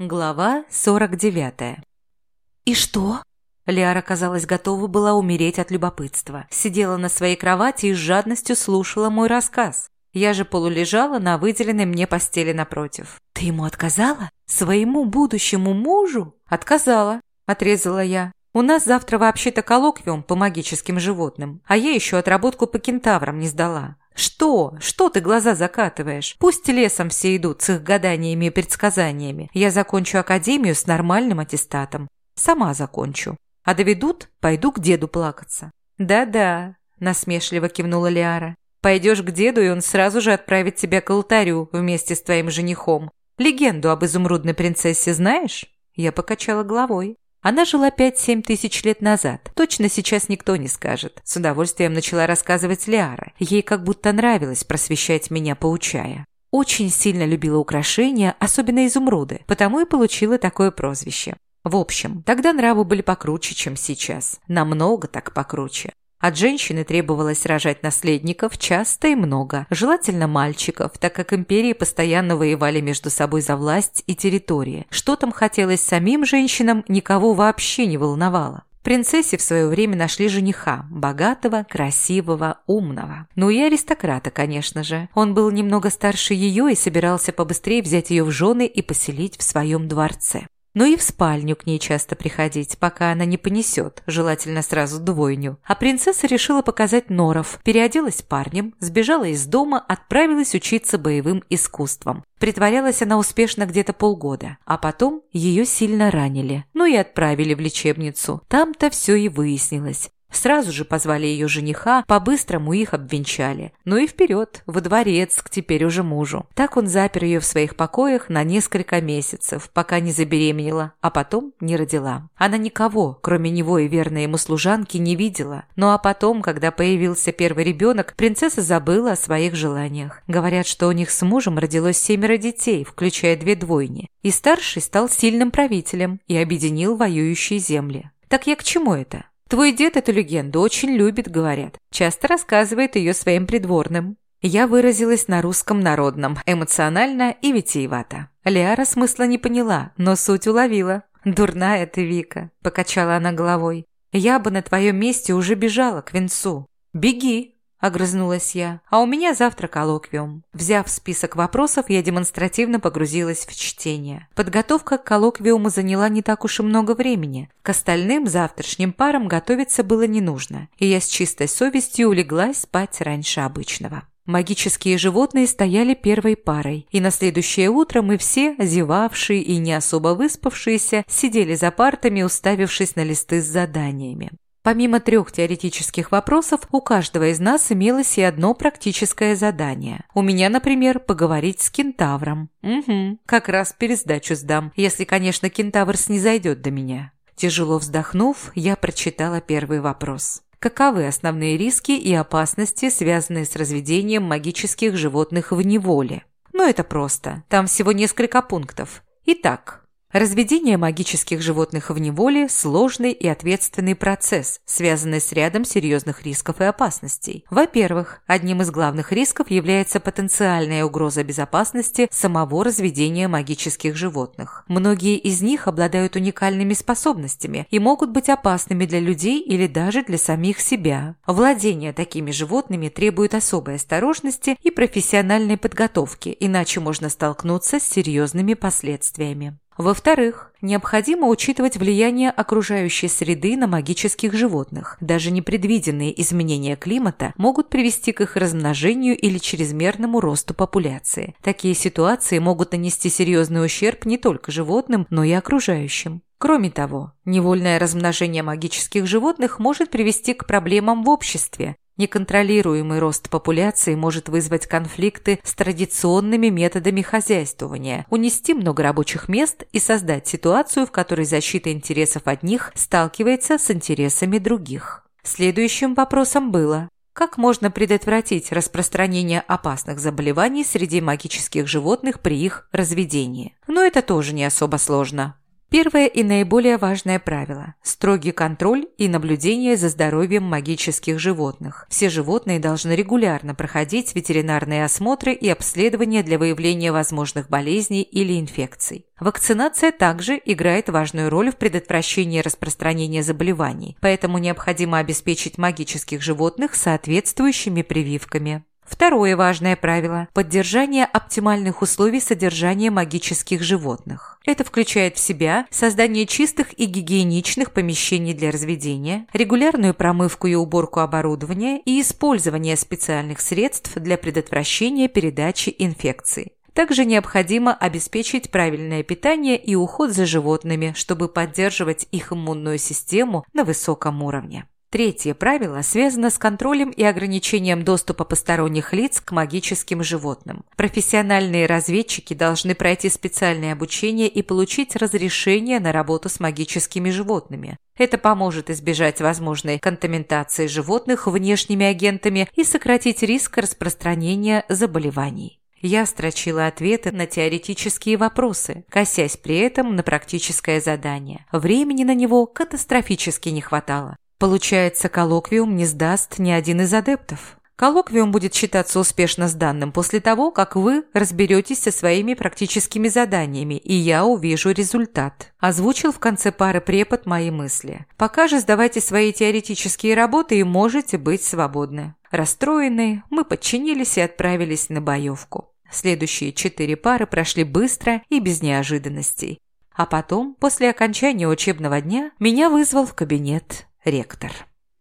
Глава 49 «И что?» Лиара, казалось, готова была умереть от любопытства. Сидела на своей кровати и с жадностью слушала мой рассказ. Я же полулежала на выделенной мне постели напротив. «Ты ему отказала? Своему будущему мужу?» «Отказала», – отрезала я. «У нас завтра вообще-то коллоквиум по магическим животным, а я еще отработку по кентаврам не сдала. «Что? Что ты глаза закатываешь? Пусть лесом все идут с их гаданиями и предсказаниями. Я закончу академию с нормальным аттестатом. Сама закончу. А доведут, пойду к деду плакаться». «Да-да», – насмешливо кивнула Лиара. «Пойдешь к деду, и он сразу же отправит тебя к алтарю вместе с твоим женихом. Легенду об изумрудной принцессе знаешь?» Я покачала головой. Она жила 5-7 тысяч лет назад. Точно сейчас никто не скажет. С удовольствием начала рассказывать Лиара. Ей как будто нравилось просвещать меня, поучая. Очень сильно любила украшения, особенно изумруды, потому и получила такое прозвище. В общем, тогда нравы были покруче, чем сейчас. Намного так покруче. От женщины требовалось рожать наследников часто и много, желательно мальчиков, так как империи постоянно воевали между собой за власть и территории. Что там хотелось самим женщинам, никого вообще не волновало. Принцессе в свое время нашли жениха – богатого, красивого, умного. Ну и аристократа, конечно же. Он был немного старше ее и собирался побыстрее взять ее в жены и поселить в своем дворце но и в спальню к ней часто приходить, пока она не понесет, желательно сразу двойню. А принцесса решила показать норов, переоделась парнем, сбежала из дома, отправилась учиться боевым искусствам. Притворялась она успешно где-то полгода, а потом ее сильно ранили, ну и отправили в лечебницу. Там-то все и выяснилось. Сразу же позвали ее жениха, по-быстрому их обвенчали. Ну и вперед, во дворец, к теперь уже мужу. Так он запер ее в своих покоях на несколько месяцев, пока не забеременела, а потом не родила. Она никого, кроме него и верной ему служанки, не видела. Ну а потом, когда появился первый ребенок, принцесса забыла о своих желаниях. Говорят, что у них с мужем родилось семеро детей, включая две двойни. И старший стал сильным правителем и объединил воюющие земли. Так я к чему это? Твой дед эту легенду очень любит, говорят. Часто рассказывает ее своим придворным. Я выразилась на русском народном, эмоционально и витиевато. Лиара смысла не поняла, но суть уловила. «Дурная ты, Вика», – покачала она головой. «Я бы на твоем месте уже бежала к венцу». «Беги», огрызнулась я. «А у меня завтра коллоквиум». Взяв список вопросов, я демонстративно погрузилась в чтение. Подготовка к коллоквиуму заняла не так уж и много времени. К остальным завтрашним парам готовиться было не нужно, и я с чистой совестью улеглась спать раньше обычного. Магические животные стояли первой парой, и на следующее утро мы все, зевавшие и не особо выспавшиеся, сидели за партами, уставившись на листы с заданиями. Помимо трех теоретических вопросов, у каждого из нас имелось и одно практическое задание. У меня, например, поговорить с кентавром. Угу, как раз пересдачу сдам, если, конечно, кентавр снизойдет до меня. Тяжело вздохнув, я прочитала первый вопрос. Каковы основные риски и опасности, связанные с разведением магических животных в неволе? Ну, это просто. Там всего несколько пунктов. Итак, Разведение магических животных в неволе – сложный и ответственный процесс, связанный с рядом серьезных рисков и опасностей. Во-первых, одним из главных рисков является потенциальная угроза безопасности самого разведения магических животных. Многие из них обладают уникальными способностями и могут быть опасными для людей или даже для самих себя. Владение такими животными требует особой осторожности и профессиональной подготовки, иначе можно столкнуться с серьезными последствиями. Во-вторых, необходимо учитывать влияние окружающей среды на магических животных. Даже непредвиденные изменения климата могут привести к их размножению или чрезмерному росту популяции. Такие ситуации могут нанести серьезный ущерб не только животным, но и окружающим. Кроме того, невольное размножение магических животных может привести к проблемам в обществе, Неконтролируемый рост популяции может вызвать конфликты с традиционными методами хозяйствования, унести много рабочих мест и создать ситуацию, в которой защита интересов одних сталкивается с интересами других. Следующим вопросом было, как можно предотвратить распространение опасных заболеваний среди магических животных при их разведении? Но это тоже не особо сложно. Первое и наиболее важное правило – строгий контроль и наблюдение за здоровьем магических животных. Все животные должны регулярно проходить ветеринарные осмотры и обследования для выявления возможных болезней или инфекций. Вакцинация также играет важную роль в предотвращении распространения заболеваний, поэтому необходимо обеспечить магических животных соответствующими прививками. Второе важное правило – поддержание оптимальных условий содержания магических животных. Это включает в себя создание чистых и гигиеничных помещений для разведения, регулярную промывку и уборку оборудования и использование специальных средств для предотвращения передачи инфекций. Также необходимо обеспечить правильное питание и уход за животными, чтобы поддерживать их иммунную систему на высоком уровне. Третье правило связано с контролем и ограничением доступа посторонних лиц к магическим животным. Профессиональные разведчики должны пройти специальное обучение и получить разрешение на работу с магическими животными. Это поможет избежать возможной контаминации животных внешними агентами и сократить риск распространения заболеваний. Я строчила ответы на теоретические вопросы, косясь при этом на практическое задание. Времени на него катастрофически не хватало. Получается, коллоквиум не сдаст ни один из адептов. Коллоквиум будет считаться успешно сданным после того, как вы разберетесь со своими практическими заданиями, и я увижу результат. Озвучил в конце пары препод мои мысли. Пока же сдавайте свои теоретические работы и можете быть свободны. Расстроенные, мы подчинились и отправились на боевку. Следующие четыре пары прошли быстро и без неожиданностей. А потом, после окончания учебного дня, меня вызвал в кабинет ректор.